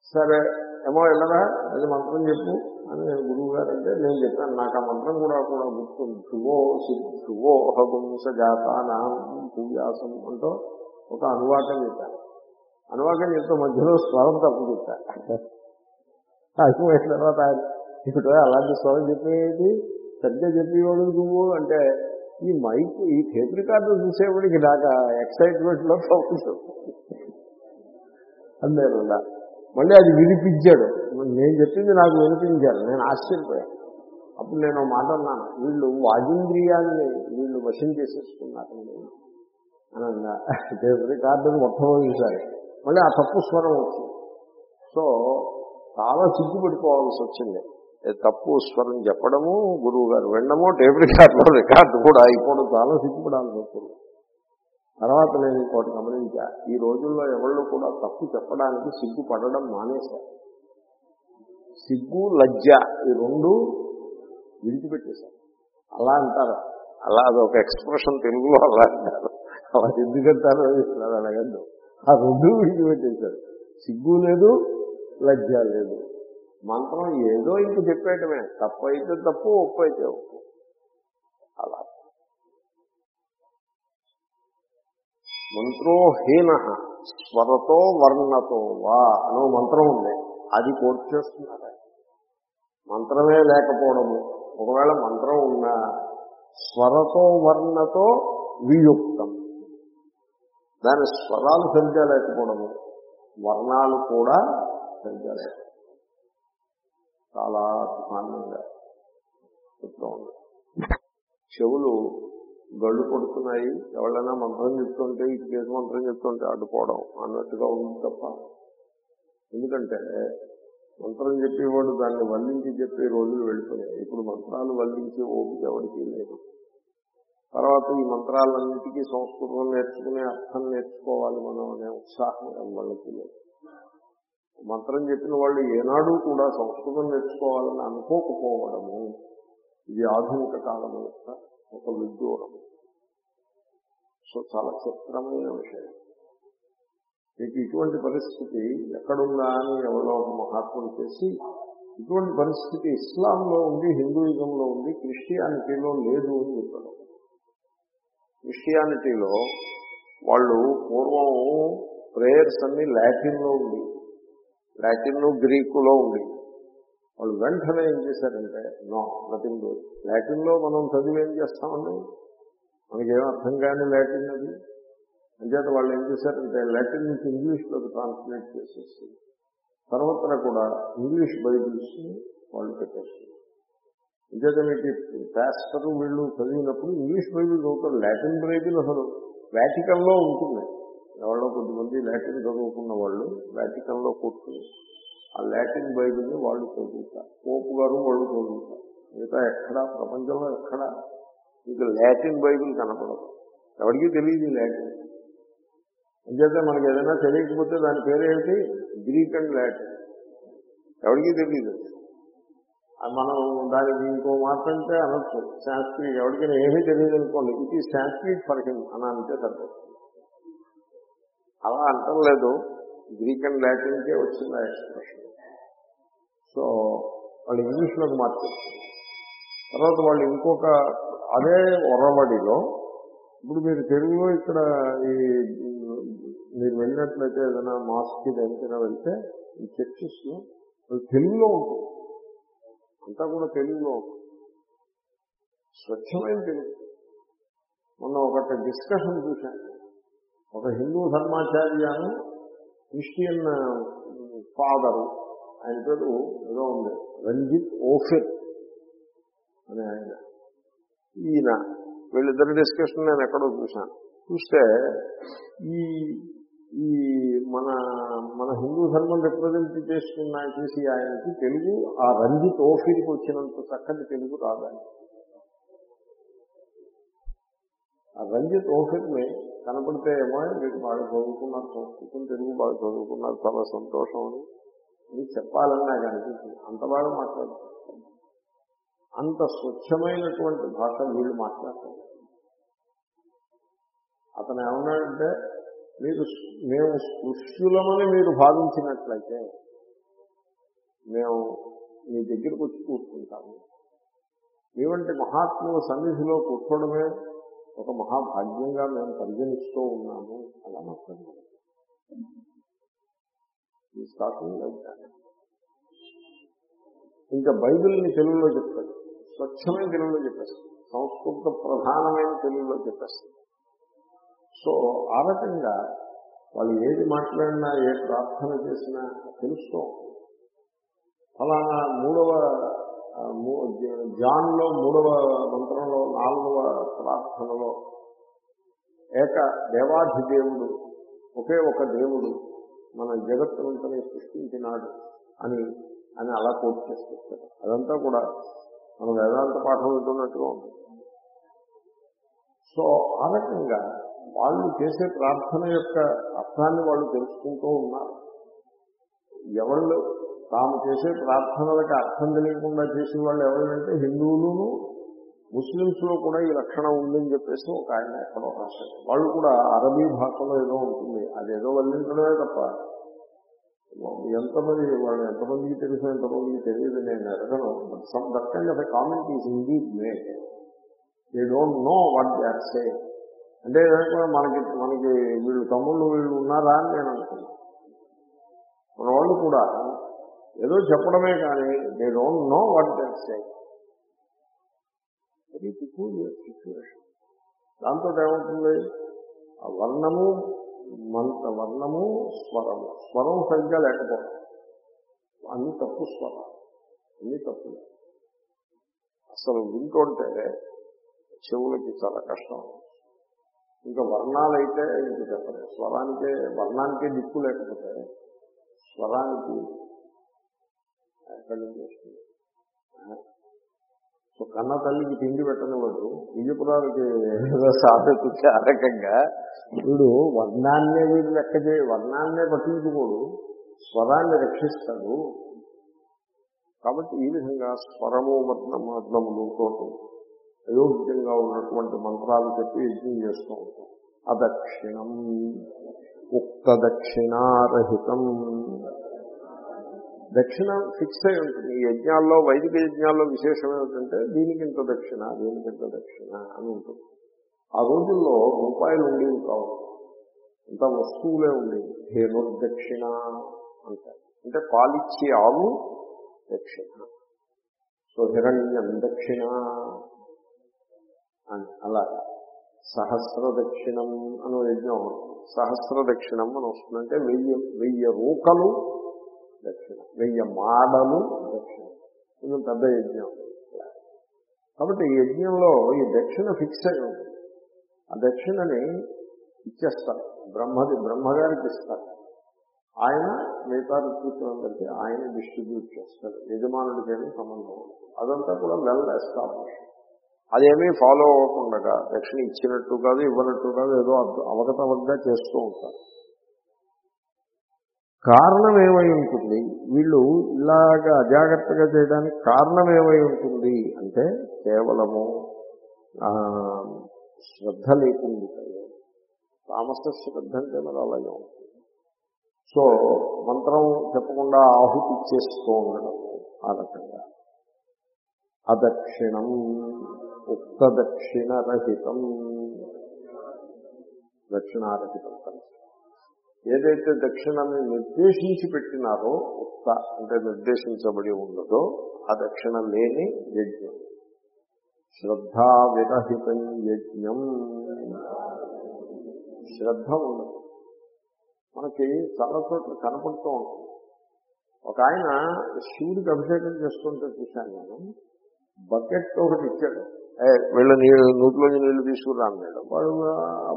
సరే ఏమో వెళ్ళరా అది మంత్రం చెప్పు అని నేను గురువు గారు అంటే నేను చెప్పాను. నాకు ఆ మంత్రం కూడా కూడా గుర్తుంది. శుభో శుభో హగుంస జాతానా పూజాసం అంటూ ఒక అనువాకం చెప్పాను. అనువాకం చెప్తే మధ్యలో స్వరం తప్పు చెప్పాను అయిపోయిన తర్వాత ఇప్పుడు అలాంటి స్వరం చెప్పేది? సరిగ్గా చెప్పేవాడు నువ్వు అంటే ఈ మైక్ ఈ టేప్ రికార్డు చూసేవాడికి నాకు ఎక్సైట్మెంట్లో తప్పు మళ్ళీ అది వినిపించాడు నేను చెప్పింది నాకు వినిపించారు. నేను ఆశ్చర్యపోయాను. అప్పుడు నేను మాట అన్నాను. వీళ్ళు వాజింద్రియాన్ని వీళ్ళు వశం చేసేసుకున్నారు. అని అన్నా. రికార్డుని మొట్టమొదటిసారి. మళ్ళీ ఆ తప్పు స్వరం వచ్చింది. సో చాలా సిగ్గుపడిపోవాల్సి వచ్చింది. తప్పు స్వరం చెప్పడము గురువు గారు వినడము టేబుల్ రికార్డు రికార్డు కూడా అయిపోవడం చాలా సిగ్గుపడాల్సి వస్తుంది తర్వాత నేను ఇంకోటి గమనించా ఈ రోజుల్లో ఎవళ్ళు కూడా తప్పు చెప్పడానికి సిగ్గు పడడం మానేశారు. సిగ్గు లజ్జ ఈ రెండు విడిచిపెట్టేశారు. అలా అంటారు? అలా అదొక ఎక్స్ప్రెషన్ తెలుగులో అలా అంటారు. అలా ఎందుకంటారు అది అడగద్దు. ఆ రెండు విడిచిపెట్టేశారు. సిగ్గు లేదు లజ్జ లేదు. మంత్రం ఏదో ఇంక చెప్పేయటమే. తప్పు అయితే తప్పు ఒప్పు అయితే ఒప్పు. మంత్రోహీన స్వరతో వర్ణతో వా అనో మంత్రం ఉంది. అది కోర్టు చేస్తున్నారు. మంత్రమే లేకపోవడము. ఒకవేళ మంత్రం ఉన్నా స్వరతో వర్ణతో వియుక్తం. దాని స్వరాలు సరిగ్గా లేకపోవడము వర్ణాలు కూడా సరిగ్గా లేకపోవడం చాలా అధ్వాన్నంగా చెప్తూ ఉంది చెవులు గళ్ళు కొడుతున్నాయి ఎవరైనా మంత్రం చెప్తుంటే ఈ చేసి మంత్రం చెప్తుంటే అడ్డుకోవడం అన్నట్టుగా ఉంది తప్ప. ఎందుకంటే మంత్రం చెప్పేవాడు దాన్ని వల్లించి చెప్పే రోజులు వెళ్ళిపోయాయి. ఇప్పుడు మంత్రాలు వల్లించే ఓపిక ఎవరికి లేదు. తర్వాత ఈ మంత్రాలన్నిటికీ సంస్కృతం నేర్చుకునే అర్థం నేర్చుకోవాలి మనం అనే ఉత్సాహం వాళ్ళకి లేదు. మంత్రం చెప్పిన వాళ్ళు ఏనాడు కూడా సంస్కృతం నేర్చుకోవాలని అనుకోకపోవడము ఇది ఆధునిక కాలం యొక్క ఒక విదూరం సో చాలా చిత్రమైన విషయం. మీకు ఇటువంటి పరిస్థితి ఎక్కడుందా అని ఎవరో ఒక మహాత్ముడు చేసి ఇటువంటి పరిస్థితి ఇస్లాంలో ఉంది హిందూయిజంలో ఉంది క్రిస్టియానిటీలో లేదు అని చెప్పడం. క్రిస్టియానిటీలో వాళ్ళు పూర్వం ప్రేయర్స్ అన్ని లాటిన్లో ఉంది లాటిన్ గ్రీకులో ఉంది వాళ్ళు వెంటనే ఏం చేశారంటే నో నథింగ్ డూ లాటిన్లో మనం చదివి ఏం చేస్తామండి? మనకేం అర్థం కాని లాటిన్ అది. అంచేత వాళ్ళు ఏం చేశారంటే లాటిన్ నుంచి ఇంగ్లీష్లోకి ట్రాన్స్లేట్ చేసేసి తర్వాత కూడా ఇంగ్లీష్ బైబిల్స్ని వాళ్ళు పెట్టేస్తున్నారు. అంచేత మీకు పాస్టర్ వీళ్ళు చదివినప్పుడు ఇంగ్లీష్ బైబిల్ చదువుతారు లాటిన్ బైబిల్ అసలు వ్యాటికల్లో ఉంటుంది. ఎవరో కొద్దిమంది లాటిన్ చదువుకున్న వాళ్ళు వ్యాటికల్లో కూర్చుని ఆ లాటిన్ బైబిల్ని వాళ్ళు చదువుతారు. పోపు గారు వాళ్ళు చదువుతారు. మిగతా ఎక్కడా ప్రపంచంలో ఎక్కడా మీకు లాటిన్ బైబిల్ కనపడదు. ఎవరికీ తెలియదు లాటిన్ అంచేతే మనకి ఏదైనా తెలియకపోతే దాని పేరేమిటి గ్రీక్ అండ్ లాటిన్ ఎవరికీ తెలియదు. మనం దానికి ఇంకో మాట అంటే అనొచ్చు. సాంస్క్రిట్ ఎవరికైనా ఏమీ తెలియదు అనుకోండి. ఇట్ ఈ సాంస్క్రిట్ ఫర్ హిమ్ అని అంటే సరిపోతుంది. అలా అంటలేదు గ్రీక్ అండ్ లాటిన్కే వచ్చింది ఆ ఎక్స్ప్రెషన్ సో వాళ్ళు ఇంగ్లీష్లోకి మార్చేస్తారు. తర్వాత వాళ్ళు ఇంకొక అదే ఒరవడిలో ఇప్పుడు మీరు తెలుగులో ఇక్కడ ఈ మీరు వెళ్ళినట్లయితే ఏదైనా మాస్క్ దేనికైనా వెళ్తే ఈ చర్చెస్లో తెలుగులో ఉంటుంది. అంతా కూడా తెలుగులో ఉంటుంది. స్వచ్ఛమైన తెలుగు. మొన్న ఒకటి డిస్కషన్ చూశాను ఒక హిందూ ధర్మాచార్యాను క్రిస్టియన్ ఫాదరు ఆయన పేరు ఏదో ఉంది. రంజిత్ ఓఫిర్ అని ఆయన. ఈయన. వీళ్ళిద్దరి డిస్కషన్ నేను ఎక్కడో చూశాను. చూస్తే ఈ ఈ మన మన హిందూ ధర్మం రిప్రజెంట్ చేసుకున్న చేసి ఆయనకి తెలుగు ఆ రంజిత్ ఓఫీర్కి వచ్చినంత చక్కటి తెలుగు రాదని ఆ రంజిత్ ఓఫీర్ని కనపడితే ఏమో మీకు బాగా చదువుకున్నారు సంస్కృతం తెలుగు బాగా చదువుకున్నారు చాలా సంతోషం అని. ఇది చెప్పాలని నాకు అనిపించింది అంత బాగా మాట్లాడుతుంది అంత స్వచ్ఛమైనటువంటి భాష వీళ్ళు మాట్లాడతారు. అతను ఏమన్నాడంటే మీరు మేము స్పృశ్యులమని మీరు భావించినట్లయితే మేము మీ దగ్గరకు వచ్చి కూర్చుంటాము. మీ వంటి మహాత్ముల సన్నిధిలో కూర్చోవడమే ఒక మహాభాగ్యంగా మేము పరిగణిస్తూ ఉన్నాము అలా మాట్లాడారు ఈ స్టార్టింగ్ ఇంకా బైబిల్ని తెలుగులో చెప్తాడు స్వచ్ఛమైన తెలుగులో చెప్పేస్తాడు సంస్కృత ప్రధానమైన తెలుగులో చెప్పేస్తాడు సో ఆ రకంగా వాళ్ళు ఏది మాట్లాడినా ఏ ప్రార్థన చేసినా తెలుస్తూ అలానా మూడవ జాన్లో మూడవ మంత్రంలో నాలుగవ ప్రార్థనలో ఏక దేవాధిదేవుడు ఒకే ఒక దేవుడు మన జగత్తునంతనే సృష్టించినాడు అని అని అలా కోట్ చేసుకుంటారు అదంతా కూడా మనం వేదాంత పాఠం వింటున్నట్టుగా ఉంటుంది. సో ఆ రకంగా వాళ్ళు చేసే ప్రార్థన యొక్క అర్థాన్ని వాళ్ళు తెలుసుకుంటూ ఉన్నారు. ఎవళ్ళు తాము చేసే ప్రార్థనలకి అర్థం తెలియకుండా చేసే వాళ్ళు ఎవరంటే హిందువులును ముస్లిమ్స్లో కూడా ఈ లక్షణం ఉందని చెప్పేసి ఒక ఆయన ఎక్కడో రాశారు. వాళ్ళు కూడా అరబీ భాషలో ఏదో ఉంటుంది. అదేదో వల్లించడమే తప్ప. ఎంతమంది వాళ్ళు ఎంతమందికి తెలుసు ఎంతమందికి తెలియదు నేను అడగను. Some that kind of comment is Hindi they don't know what they are say అంటే కనుక మనకి మనకి వీళ్ళు తమ్ముళ్ళు వీళ్ళు ఉన్నారా అని నేను అనుకున్నాను మన వాళ్ళు కూడా ఏదో చెప్పడమే కానీ they don't know what they are say very situation దాంతో ఏమవుతుంది? ఆ వర్ణము మంత వర్ణము స్వరము. స్వరం సరిగ్గా లేకపోవడం. అన్ని తప్పు స్వరం. అన్ని తప్పు అసలు వింటుంటే చెవులకి చాలా కష్టం. ఇంకా వర్ణాలైతే ఇంక చెప్పండి స్వరానికే వర్ణానికే దిక్కు లేకపోతే స్వరానికి ఎక్కడి నుంచి వస్తుంది కన్న తల్లికి తిండి పెట్టనివ్వడు విజయపురాలకి సాధకుకి ఆ రకంగా. వీడు వర్ణాన్నే వీడు లెక్క చేయ వర్ణాన్నే పట్టించుకోడు. స్వరాన్ని రక్షిస్తాడు. కాబట్టి ఈ విధంగా స్వరము వర్ణములతో అయోగ్యంగా ఉన్నటువంటి మంత్రాలు చెప్పి యజ్ఞం చేస్తూ ఉంటాం. అదక్షిణం. ఉక్త దక్షిణారహితం దక్షిణ ఫిక్స్ అయి ఉంటుంది. ఈ యజ్ఞాల్లో వైదిక యజ్ఞాల్లో విశేషం ఏమిటంటే దీనికి ఇంత దక్షిణ దీనికి ఇంత దక్షిణ అని ఉంటుంది. ఆ రోజుల్లో రూపాయలు ఉండేవి కావు. ఇంత వస్తువులే ఉండేవి. ధేనుర్దక్షిణ అంటారు. అంటే పాలిచ్చే ఆవు దక్షిణ. సో హిరణ్యం దక్షిణ అని అలా. సహస్ర దక్షిణం అని యజ్ఞం. సహస్ర దక్షిణం అని వస్తుందంటే వెయ్యి వెయ్యి రూకలు దక్షిణ. వెయ్యి మాడలు దక్షిణ. కొంచెం పెద్ద యజ్ఞం. కాబట్టి ఈ యజ్ఞంలో ఈ దక్షిణ ఫిక్స్ అయి ఉంటుంది. ఆ దక్షిణని ఇచ్చేస్తారు. బ్రహ్మది బ్రహ్మగారికి ఇస్తారు. ఆయన మిగతా ఋతువులందరికీ ఆయన డిస్ట్రిబ్యూట్ చేస్తారు. యజమానుడికి ఏమీ సంబంధం అదంతా కూడా వెల్ ఎస్టాబ్లిష్ అదేమీ ఫాలో అవ్వకుండా దక్షిణ ఇచ్చినట్టు కాదు ఇవ్వనట్టు కాదు ఏదో అవగతవగ్గా చేస్తూ ఉంటారు. కారణం ఏమై ఉంటుంది? వీళ్ళు ఇలాగా అజాగ్రత్తగా చేయడానికి కారణం ఏమై ఉంటుంది? అంటే కేవలము శ్రద్ధ లేకుండా తామస శ్రద్ధ అంటే మరి అలాగే ఉంటుంది. సో మంత్రం చెప్పకుండా ఆహుతి చేస్తూ ఉండడం ఆ రకంగా. అదక్షిణం ఉక్త దక్షిణ రహితం దక్షిణారహితం కలిసి. ఏదైతే దక్షిణని నిర్దేశించి పెట్టినారో ఉక్త అంటే నిర్దేశించబడి ఉన్నదో ఆ దక్షిణ లేని యజ్ఞం. శ్రద్ధా విరహితం యజ్ఞం. శ్రద్ధ ఉండదు. మనకి చాలా చోట్ల కనపడుతూ ఉంటుంది. ఒక ఆయన శివుడికి అభిషేకం చేసుకుంటూ చూశాను నేను బకెట్ ఒకటి ఇచ్చాడు. వీళ్ళ నీళ్ళు నూటిలోంచి నీళ్ళు తీసుకురా అన్నాడు వాడు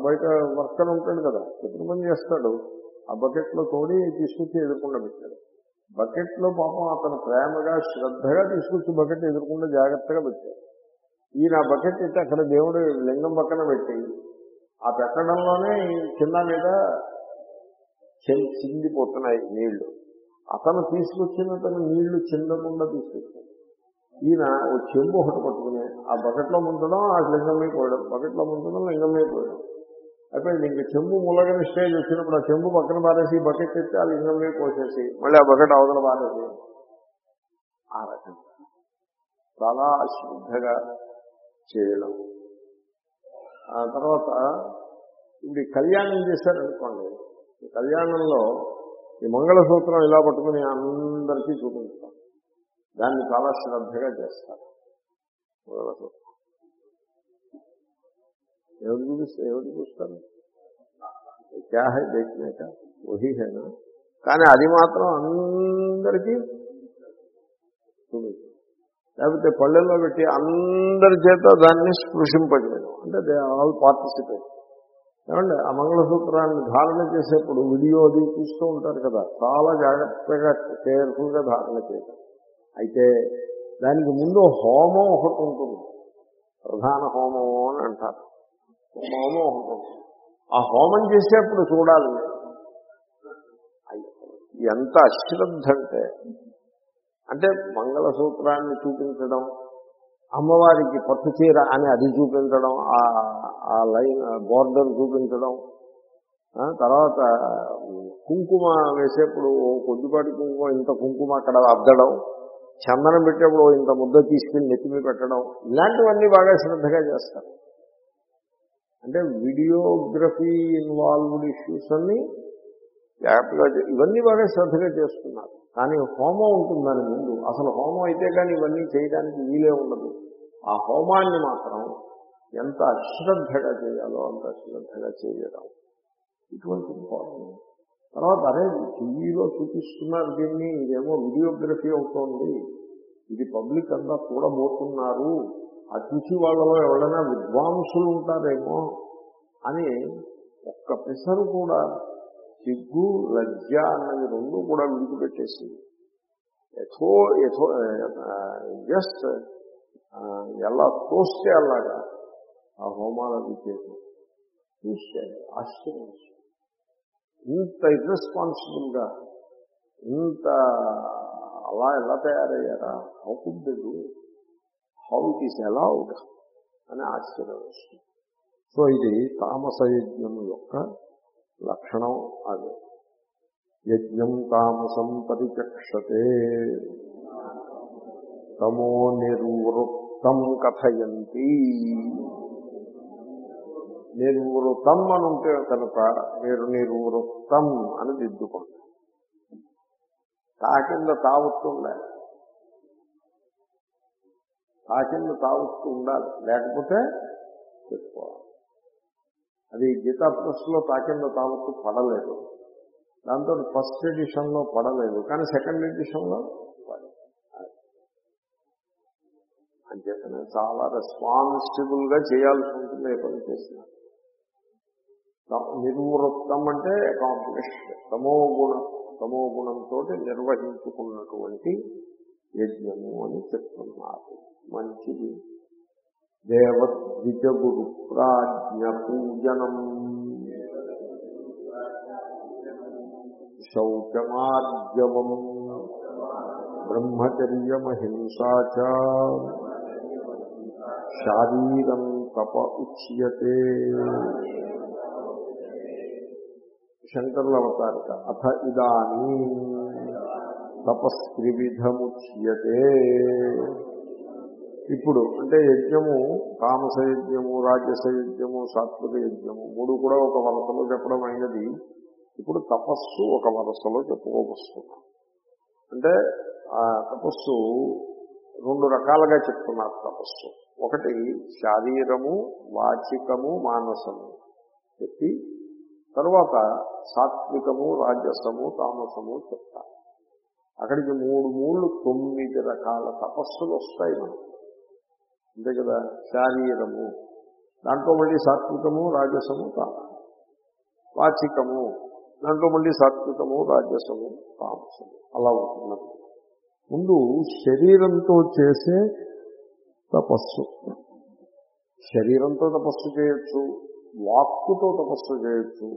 బయట వర్కర్ ఉంటాడు కదా ఎప్పుడు పని చేస్తాడు. ఆ బకెట్లో తోడి తీసుకొచ్చి ఎదుర్కొండ పెట్టాడు. బకెట్లో పాపం అతను ప్రేమగా శ్రద్ధగా తీసుకొచ్చి బకెట్ ఎదుర్కొండ జాగ్రత్తగా పెట్టాడు. ఈయన బకెట్ అయితే అక్కడ దేవుడు లింగం పక్కన పెట్టి ఆ పెట్టడంలోనే చిన్న మీద చిందిపోతున్నాయి నీళ్ళు. అతను తీసుకొచ్చిన తన నీళ్ళు చిందకుండా తీసుకొచ్చాడు. ఈయన ఓ చెంబు ఒకటి పట్టుకుని ఆ బకెట్లో ముంచడం ఆ లింగం మీద పోయడం బకెట్లో ముంచడం లింగం మీద పోయడం. అయిపోయింది. ఇంకా చెంబు ములగని స్టేజ్ వచ్చినప్పుడు ఆ చెంబు పక్కన పారేసి బకెట్ ఎత్తి ఆ లింగం మీద పోసేసి మళ్ళీ ఆ బకెట్ అవతల పారేసి. ఆ రకంగా చాలా శ్రద్ధగా చేయడం. ఆ తర్వాత ఇప్పుడు కళ్యాణం చేశారనుకోండి ఈ కళ్యాణంలో ఈ మంగళసూత్రం ఇలా పట్టుకుని అందరికీ చూపించాం దాన్ని చాలా శ్రద్ధగా చేస్తారు. ఎవరు? చూపిస్తే ఎవరు చూస్తారు? క్యా హై వహీ హైనా కానీ అది మాత్రం అందరికీ చూపించారు లేకపోతే పళ్ళెల్లో పెట్టి అందరి చేత దాన్ని స్పృశింపజేయడం. అంటే దే ఆల్ పార్టిసిపేట్. ఏమండి? ఆ మంగళసూత్రాన్ని ధారణ చేసేప్పుడు వీడియో అది తీస్తూ ఉంటారు కదా. చాలా జాగ్రత్తగా కేర్ఫుల్గా ధారణ చేయడం అయితే దానికి ముందు హోమం ఒకటి ఉంటుంది. ప్రధాన హోమం అని అంటారు. హోమం ఒకటి ఉంటుంది. ఆ హోమం చేసేప్పుడు చూడాలి. ఎంత అశ్రద్ధ అంటే. అంటే మంగళసూత్రాన్ని చూపించడం అమ్మవారికి పట్టు చీర అని అది చూపించడం ఆ- ఆ లైన్ బోర్డర్ చూపించడం తర్వాత కుంకుమ వేసేప్పుడు కొద్దిపాటి కుంకుమ ఇంత కుంకుమ అక్కడ అద్దడం చందనం పెట్టేప్పుడు ఇంత ముద్ద తీసుకుని నెత్తిమి పెట్టడం ఇలాంటివన్నీ బాగా శ్రద్ధగా చేస్తారు. అంటే వీడియోగ్రఫీ ఇన్వాల్వ్డ్ ఇష్యూస్ అన్ని జాగ్రత్తగా ఇవన్నీ బాగా శ్రద్ధగా చేస్తున్నారు. కానీ హోమం ఉంటుంది దాని ముందు. అసలు హోమం అయితే కానీ ఇవన్నీ చేయడానికి వీలే ఉండదు. ఆ హోమాన్ని మాత్రం ఎంత అశ్రద్ధగా చేయాలో అంత అశ్రద్ధగా చేయడం ఇటువంటి ఇంపార్టెంట్ తర్వాత అరే టీవీలో చూపిస్తున్నారు దీన్ని ఇదేమో వీడియోగ్రఫీ అవుతోంది. ఇది పబ్లిక్ అంతా చూడబోతున్నారు. ఆ చూసి వాళ్ళలో ఎవరైనా విద్వాంసులు ఉంటారేమో అని ఒక్క పిసరు కూడా సిగ్గు లజ్జ అన్నది రెండు కూడా విడిచిపెట్టేసి ఎథో ఎథో జస్ట్ ఎలా తోస్తే అలాగా ఆ హోమాలది చేసి చూస్తే ఆశ్చర్యం. ఇంత ఇర్రెస్పాన్సిబుల్గా ఇంత అలా ఎలా తయారయ్యారా? How could how it is allowed అని ఆశ్చర్యం వస్తుంది. సో ఇది తామస యజ్ఞం యొక్క లక్షణం అది. యజ్ఞం తామసం పరిచక్షతే. తమో నిర్వృత్తం కథయంతి. నిర్వృతం అని ఉంటే కనుక మీరు నిర్వృత్తం అని దిద్దుకోండి తా కింద తాకింద ఉండాలి కింద ఉండాలి. లేకపోతే చెప్పుకోవాలి. అది గీతా ప్లస్లో తాకింద పడలేదు. దాంతో ఫస్ట్ ఎడిషన్లో పడలేదు. కానీ సెకండ్ ఎడిషన్లో పడింది. అంచేతనే చాలా రెస్పాన్సిబుల్గా చేయాల్సి ఉంటుంది ఏ పని చేసినా. నిర్వృత్తం అంటే అకాంప్లిష్డ్ తమో గుణం తమో నిర్వహించుకున్నటువంటి యజ్ఞము అని చెప్తున్నారు. మంచిది. దేవద్విజ గురు ప్రాజ్ఞ పూజనం శౌచమార్జవం. బ్రహ్మచర్యమహింసా చ శారీరం తప ఉచ్యతే. శంకరుల అవతారిక అథ ఇదానీ తపస్త్రివిధముచ్యతే. ఇప్పుడు అంటే యజ్ఞము తామస యజ్ఞము రాజస యజ్ఞము సాత్విక యజ్ఞము మూడు కూడా ఒక వరసలో చెప్పడం అయినది. ఇప్పుడు తపస్సు ఒక వరసలో చెప్పుకోవస్తున్నాం అంటే ఆ తపస్సు రెండు రకాలుగా చెప్తున్నారు తపస్సు. ఒకటి శారీరము వాచికము మానసము. చెప్పి తర్వాత సాత్వికము రాజసము తామసము చెప్తారు. అక్కడికి మూడు మూడు తొమ్మిది రకాల తపస్సులు వస్తాయి మనకు. అంతే కదా? శారీరము. దాంట్లో మళ్ళీ సాత్వికము రాజసము తామసము. వాచికము. దాంట్లో మళ్ళీ సాత్వికము రాజసము తామసము. అలా ఉంటున్నది ముందు శరీరంతో చేసే తపస్సు. శరీరంతో తపస్సు చేయొచ్చు. వాక్కుతో తపస్సు చేయొచ్చు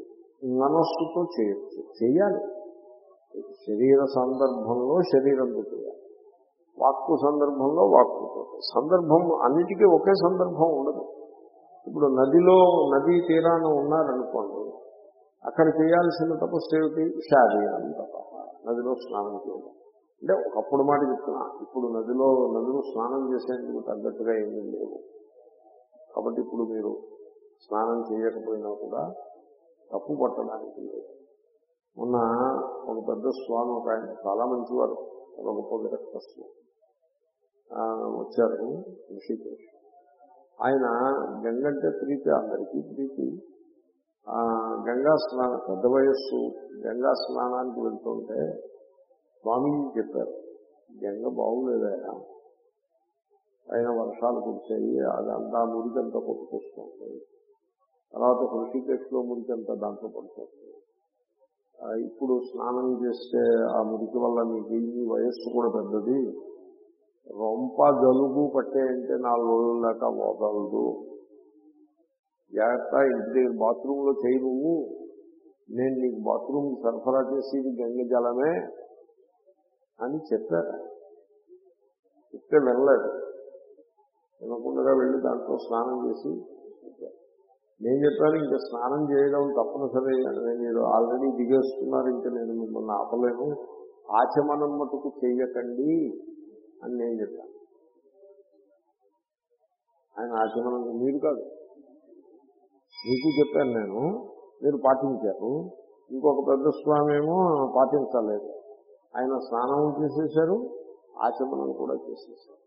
మనస్సుతో చేయొచ్చు. చేయాలి శరీర సందర్భంలో శరీరంతో చేయాలి వాక్కు సందర్భంలో వాక్కుతో సందర్భం అన్నిటికీ ఒకే సందర్భం ఉండదు. ఇప్పుడు నదిలో నదీ తీరాన ఉన్నారనుకోండి అక్కడ చేయాల్సిన తపస్సు ఏమిటి? శారీరం తప. నదిలో స్నానం చేయడం అంటే ఒకప్పుడు మాట చెప్తున్నా ఇప్పుడు నదిలో నదిలో స్నానం చేసేందుకు తగ్గట్టుగా ఏమీ లేవు కాబట్టి ఇప్పుడు మీరు స్నానం చేయకపోయినా కూడా తప్పు పట్టడానికి లేదు. మొన్న ఒక పెద్ద స్వామి ఒక ఆయన చాలా మంచివాడు ఒక గొప్ప విరక్తస్వామి వచ్చారు ఋషికేష్ ఆయన గంగంటే ప్రీతి అందరికీ ప్రీతి. గంగా స్నానం పెద్ద వయస్సు గంగా స్నానానికి వెళ్తుంటే స్వామి చెప్పారు గంగ బాగులేదైనా ఆయన. వర్షాలు కురిచాయి అదంతా మురికంతా కొట్టుకొస్తుంది. తర్వాత హృషికేశ్లో మురికంతా దాంట్లో పడుతుంది ఇప్పుడు స్నానం చేస్తే ఆ మురికి వల్ల మీకు ఈ వయస్సు కూడా పెద్దది. రొంప జలుబు పట్టేయంటే నాలుగు రోజుల దాకా వదలదు జాగ్రత్త ఇంటి దగ్గర బాత్రూంలో చేయి నువ్వు. నేను నీకు బాత్రూమ్ సరఫరా చేసేది గంగ జలమే అని చెప్పారు. చెప్తే వెళ్ళలేదు వినకుండా వెళ్ళి దాంట్లో స్నానం చేసి చెప్పారు నేను చెప్పాను ఇంకా స్నానం చేయడం తప్పనిసరి మీరు ఆల్రెడీ దిగేస్తున్నారు ఇంకా నేను మిమ్మల్ని ఆపలేను. ఆచమనం మటుకు చెయ్యకండి అని నేను చెప్పాను. ఆయన ఆచమనం మీరు కాదు. మీకు చెప్పాను నేను మీరు పాటించారు. ఇంకొక పెద్ద స్వామి ఏమో పాటించలేదు. ఆయన స్నానం చేసేశారు ఆచమనం కూడా చేసేసారు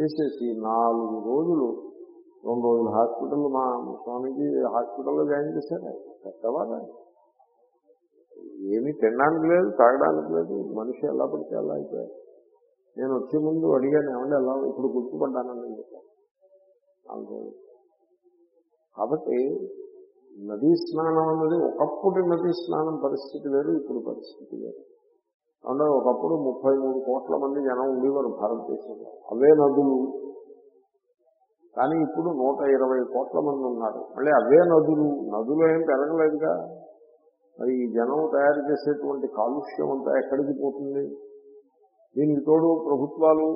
చేసేసి నాలుగు రోజులు రెండు రోజులు హాస్పిటల్ మా స్వామికి హాస్పిటల్లో జాయిన్ చేశారు. పెద్దవాళ్ళు. ఏమీ తినడానికి లేదు తాగడానికి లేదు. మనిషి ఎలా పడితే అలా అయిపోయారు నేను వచ్చే ముందు అడిగాను ఏమంటే ఎలా ఇప్పుడు గుర్తుపడ్డానని చెప్పాను. కాబట్టి నదీ స్నానం అన్నది ఒకప్పుడు నదీ స్నానం పరిస్థితి వేరు ఇప్పుడు పరిస్థితి వేరు. అంటే ఒకప్పుడు ముప్పై మూడు కోట్ల మంది జనం ఉండేవారు భారతదేశంలో. అవే నదులు. కానీ ఇప్పుడు నూట ఇరవై కోట్ల మంది ఉన్నారు. మళ్ళీ అవే నదులు. నదులు ఏం పెరగలేదుగా. మరి ఈ జనం తయారు చేసేటువంటి కాలుష్యం అంతా ఎక్కడికి పోతుంది? దీనికి తోడు ప్రభుత్వాలు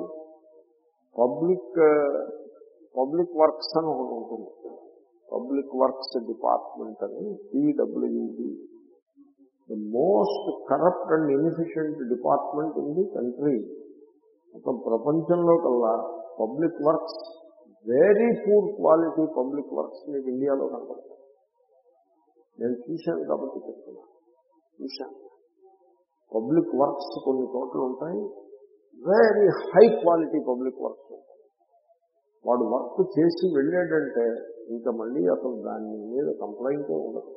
పబ్లిక్ పబ్లిక్ వర్క్స్ అని ఒకటి ఉంటుంది. పబ్లిక్ వర్క్స్ డిపార్ట్మెంట్ అని PWD the most corrupt and inefficient department in the country ఒక ప్రపంచంలో కల్లా public works very poor quality public works మీకు ఇండియాలో కనపడతాయి. నేను చూశాను కాబట్టి చెప్తున్నాను. చూశాను. పబ్లిక్ వర్క్స్ కొన్ని చోట్ల ఉంటాయి. Very high quality public works ఉంటాయి. వాడు వర్క్ చేసి వెళ్ళాడంటే ఇంకా మళ్ళీ అసలు దాని మీద కంప్లైంట్ ఉండదు.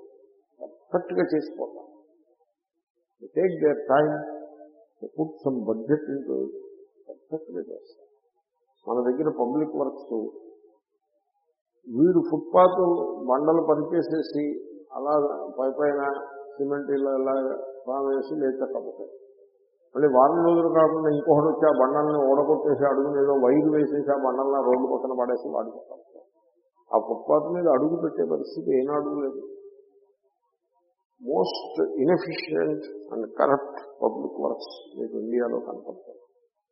పర్ఫెక్ట్గా చేసిపోతాం take their time put some budget into పర్ఫెక్ట్గా చేస్తాం మన దగ్గర పబ్లిక్ వర్క్స్. వీడు ఫుట్పాత్ బండలు పనిచేసేసి అలా పై పైన సిమెంట్ ఇలా ఇలా వేసి లేచకపోతాయి మళ్ళీ వారం రోజులు కాకుండా ఇంకొకటి వచ్చి ఆ బండల్ని ఓడగొట్టేసి అడుగుని ఏదో వైరు వేసేసి ఆ బండల్ని రోడ్డు పక్కన పడేసి వాడుకుంటాం ఆ ఫుట్పాత్ మీద అడుగు పెట్టే పరిస్థితి ఏనాడు లేదు. Most inefficient and corrupt public works మీకు ఇండియాలో కనపడతాయి.